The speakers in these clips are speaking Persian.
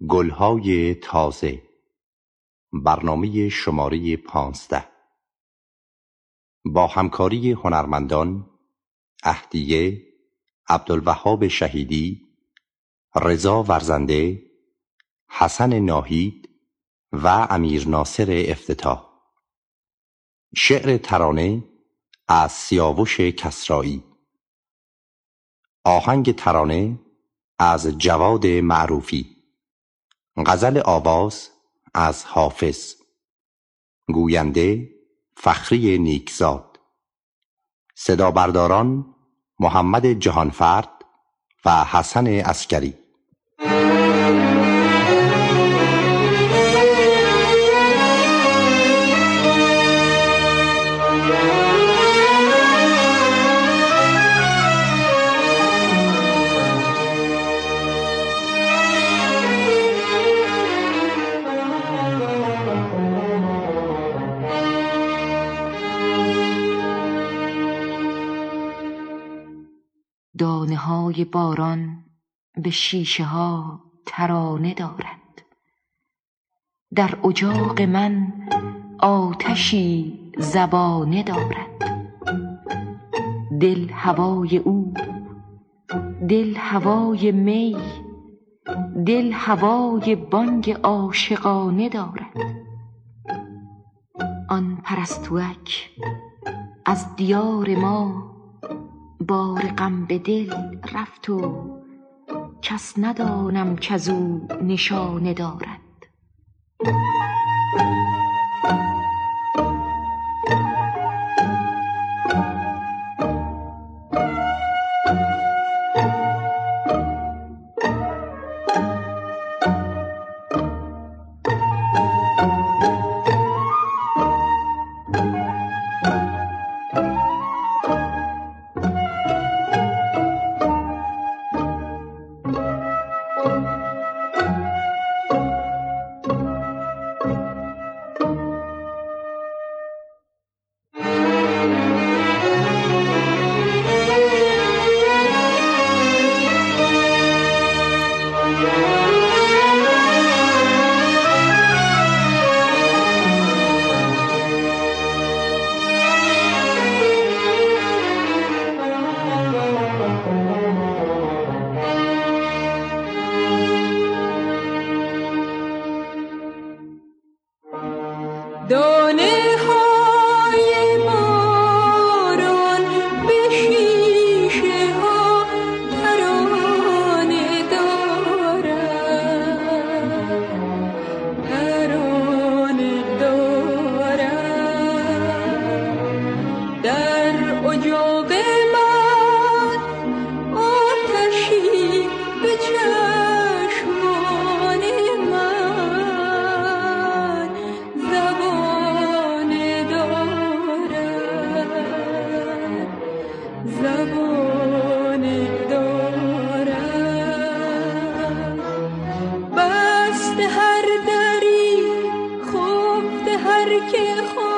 گلهای تازه. برنامه شماره پانزده. با همکاری هنرمندان اهدیه عبدالوهاب شهیدی رضا ورزنده حسن ناهید و امیر ناصر افتتاح. شعر ترانه از سیاوش کسرایی. آهنگ ترانه از جواد معروفی. غزل آواز از حافظ. گوینده فخری نیکزاد. صدا برداران محمد جهانفرد و حسن اسکری های باران به شیشه ها ترانه دارد. در اجاق من آتشی زبانه دارد. دل هوای او دل هوای می دل هوای بانگ عاشقانه دارد. آن پرستوک از دیار ما بار غم به دل رفت و کس ندانم کزو نشانه دارد. که خود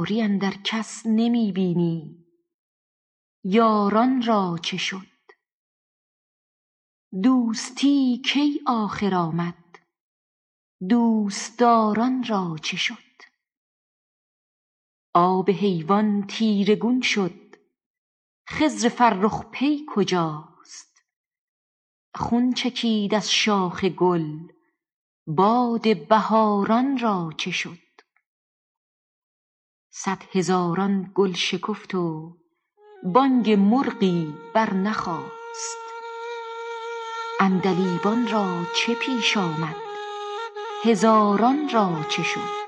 یاری اندر کس نمی بینی. یاران را چه شد؟ دوستی کی آخر آمد؟ دوستداران را چه شد؟ آب حیوان تیره گون شد. خضر فرخ پی کجاست؟ خون چکید از شاخ گل. باد بهاران را چه شد؟ صد هزاران گل شکفت و بانگ مرغی برنخاست عندلیبان را چه پیش آمد؟ هزاران را چه شد؟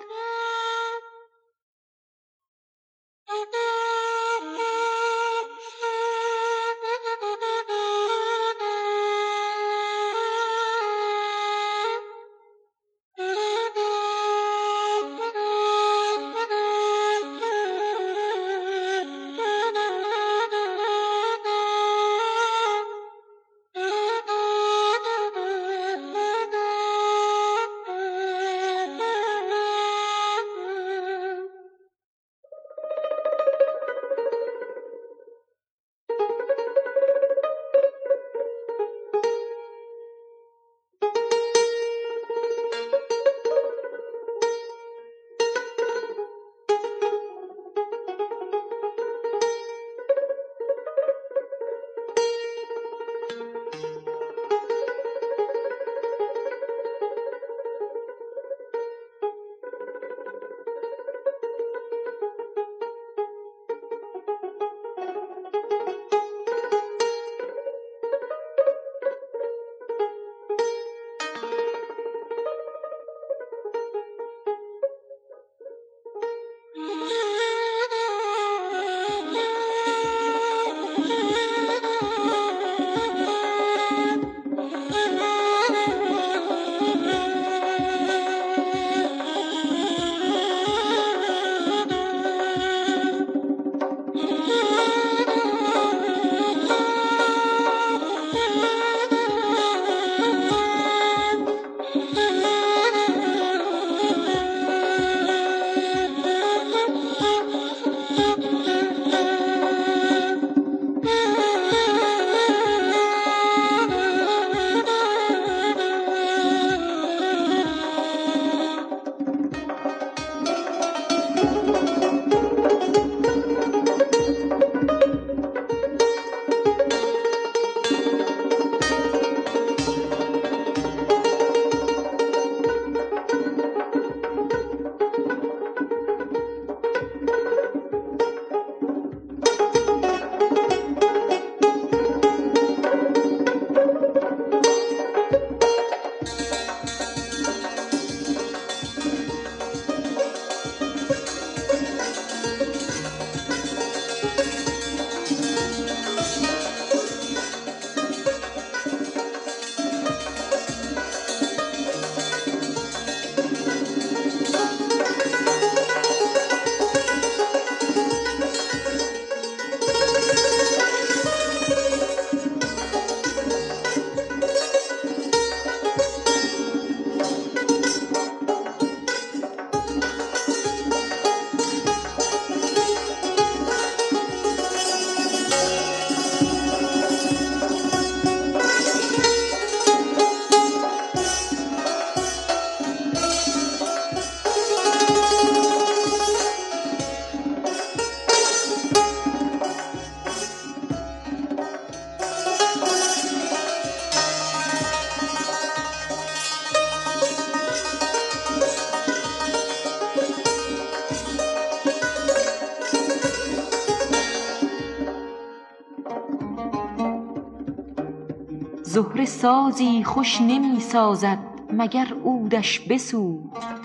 سازی خوش نمی سازد مگر عودش بسوخت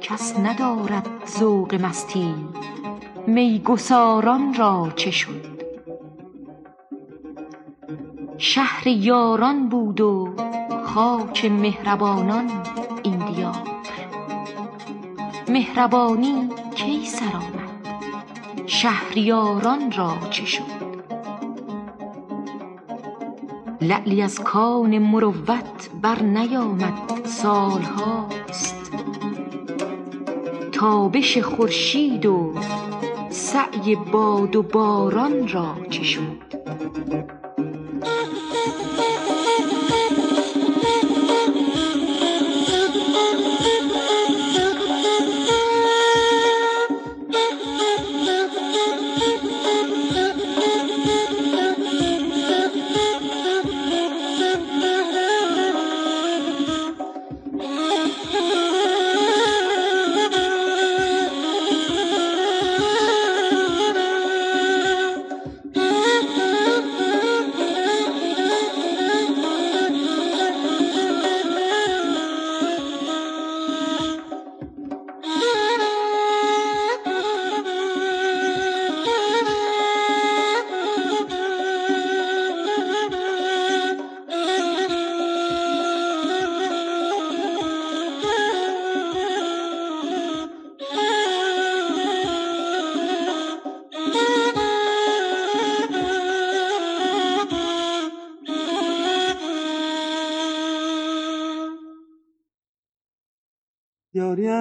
کس ندارد ذوق مستی میگساران را چه شد. شهر یاران بود و خاک مهربانان این دیار. مهربانی کی سر آمد شهریاران را چه شد؟ لعلی از کان مروت برنیامد سالهاست تابش خورشید و سعی باد و باران را چه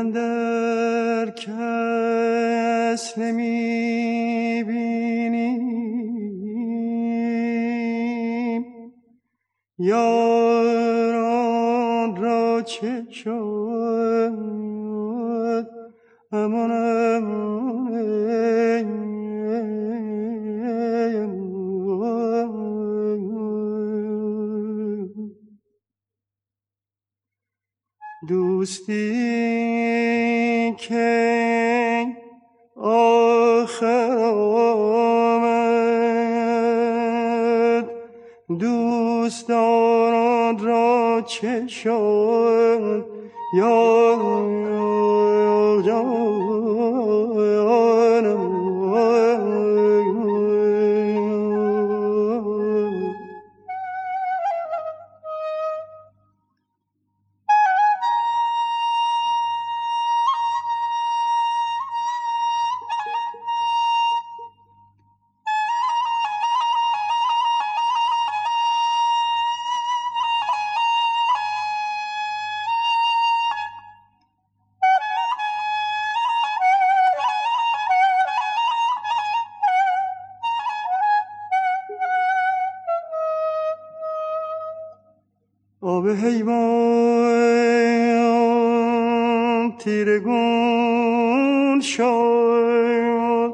اندر کس نمی بینیم یاران را چه شد؟ امان دوستی که آخر آمد دوستان را چه شد؟ یا آب حیوان تیرگون شد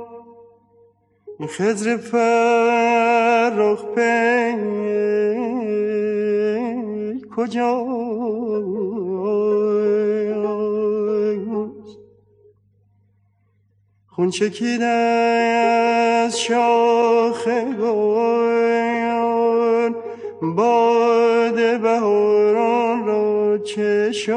این خزر فرخ پی کجاست خون چکید از شاخ گل باد بهاران را چه خوش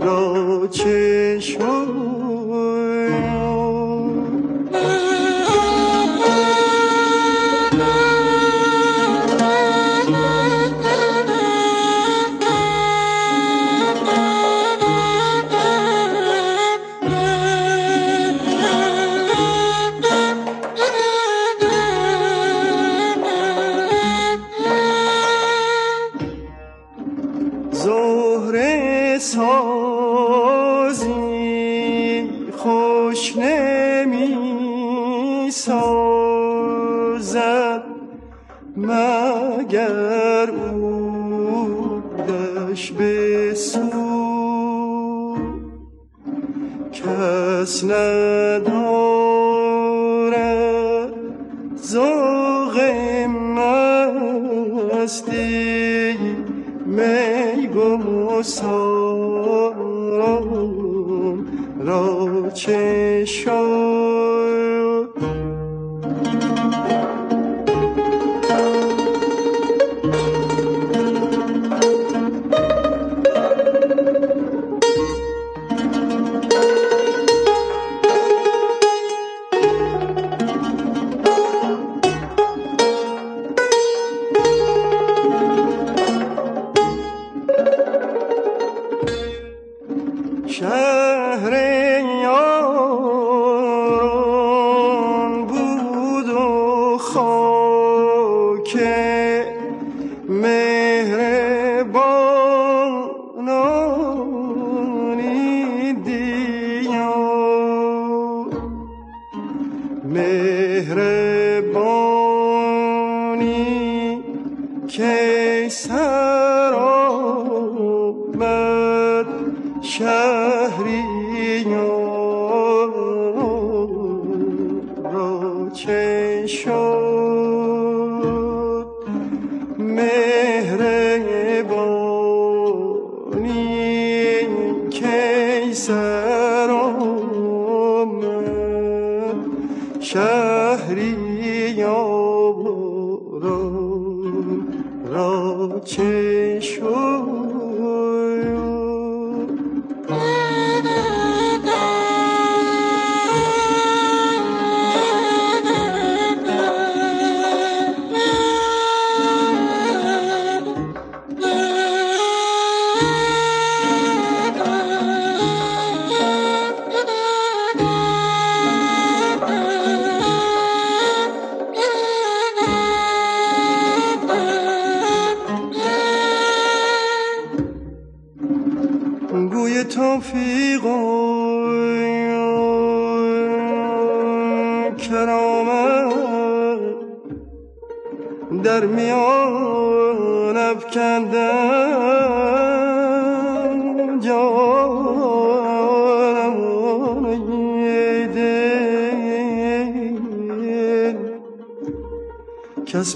را چشمان مستی می گم را چه کس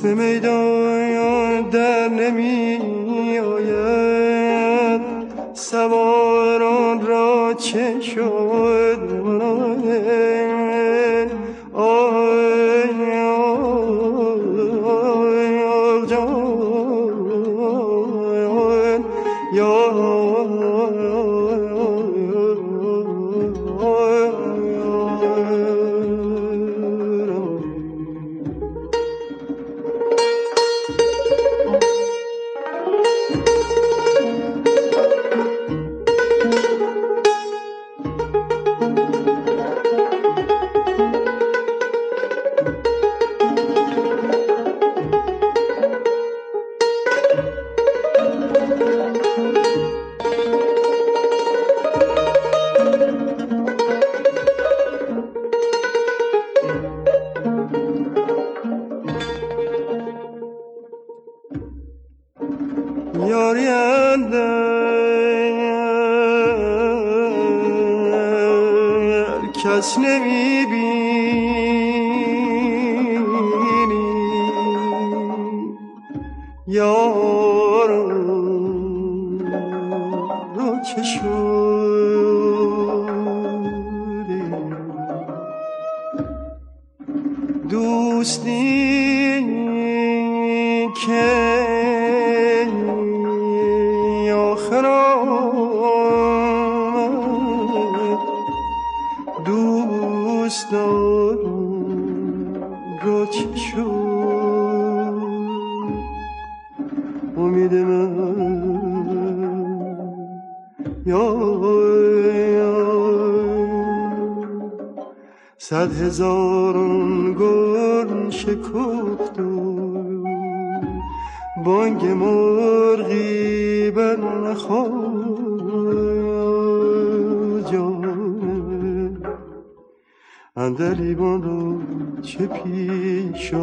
به میدان در نمی آید سواران را چه شد؟ صد هزاران گل شکفت و بانگ مرغی بر نخواه اندلیبان را چه پیش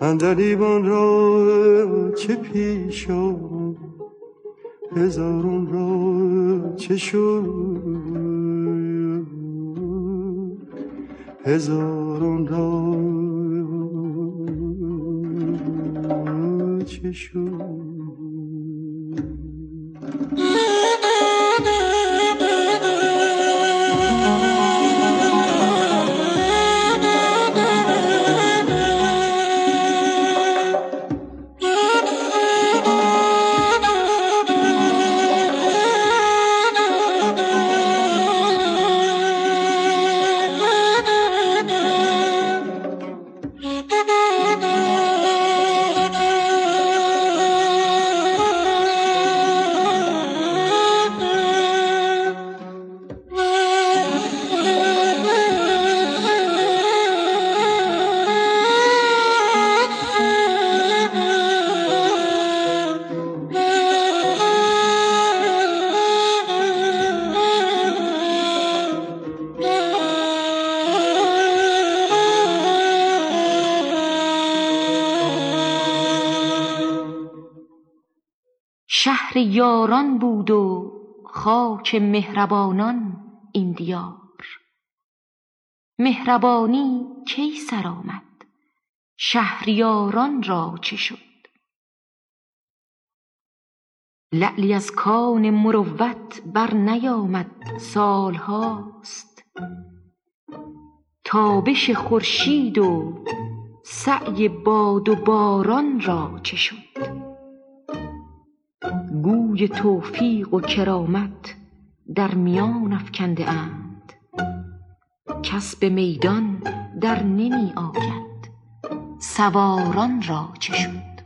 اندلیبان را چه پیش هزارون را چه شد؟ هزارون را چه شهر یاران بود و خاک مهربانان این دیار. مهربانی کی سر آمد؟ شهریاران را چه شد؟ لعلی از کان مروت بر نیامد سالهاست. تابش خورشید و سعی باد و باران را چه شد؟ گوی توفیق و کرامت در میان افکنده اند. کس به میدان در نمی آید. سواران را چه شد؟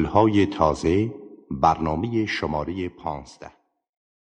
گلهای تازه برنامه شماره پانزده.